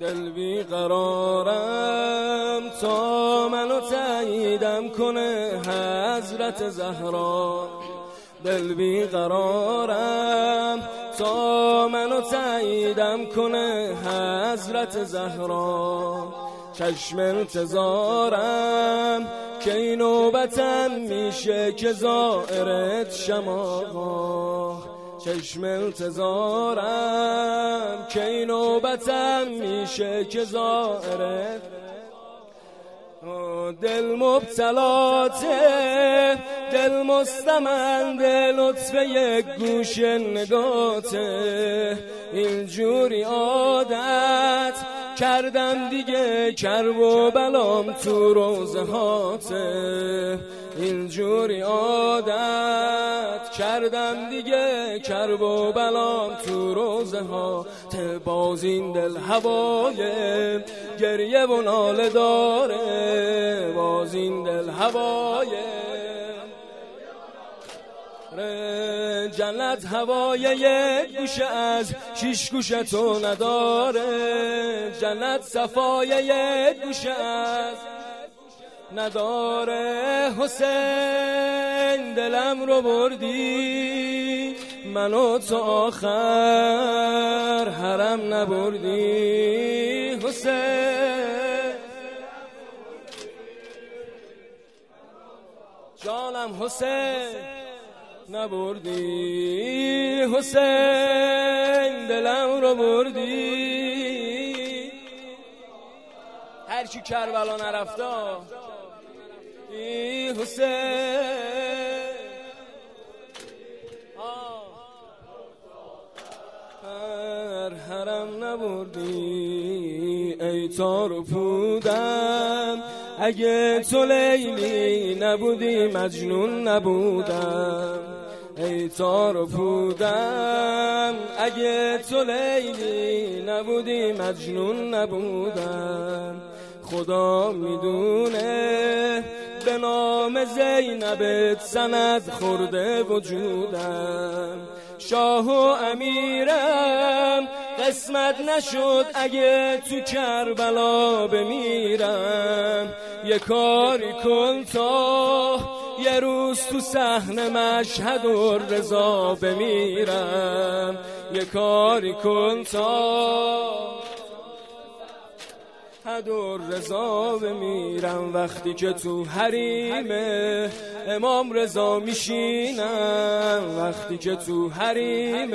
دل بی قرارم تا منو تعییدم کنه حضرت زهرا. دل بی قرارم تا منو تعییدم کنه حضرت زهرا. چشم انتظارم که این نوبتم میشه که زائرت شما چشم انتظارم که این نوبتم میشه که زائرت دل مبتلاته دل مستمند لطف یک گوش نگاته. اینجوری عادت کردم دیگه کرب و بلام تو روزه هاته اینجوری عادت کردم دیگه کرب و بلام تو روزه ها باز این دل هوای گریه و ناله داره باز این دل هوای جنت هوای یک گوشه از شیش گوشه تو نداره جنت صفای یک گوشه از نداره حسین دلم رو بردی. منو تو آخر حرم نبردی. حسین. جانم حسین نبردی. حسین دلم رو بردی. هر کی کربلا نرفتا. ای حسین حرم نبردی ای تارو پودم اگه تو لیلی نبودی مجنون نبودم. ای تار بودم اگه تو لیلی نبودی مجنون نبودم. خدا می‌دونه نام زینبت سند خورده وجودم. شاه و امیرم قسمت نشد اگه تو کربلا بمیرم. یه کاری کن تا یه روز تو صحنه مشهد و رضا بمیرم. یه کاری کن تا حد و رضا بمیرم وقتی که تو حریم امام رضا میشینم. وقتی که تو حریم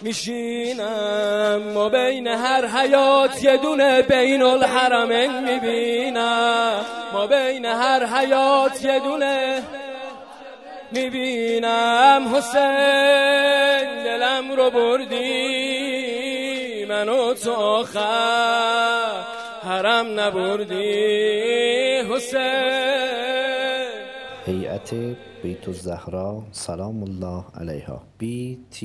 میشینم. ما بین هر حیات یه دونه بین الحرمین می‌بینم. ما بین هر حیات یه دونه می‌بینم. حسین دلم رو بردی. منو تو آخر حرم نبردی حسین. هیئت بیت الزهرا سلام الله علیها btzs.ir